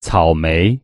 草莓。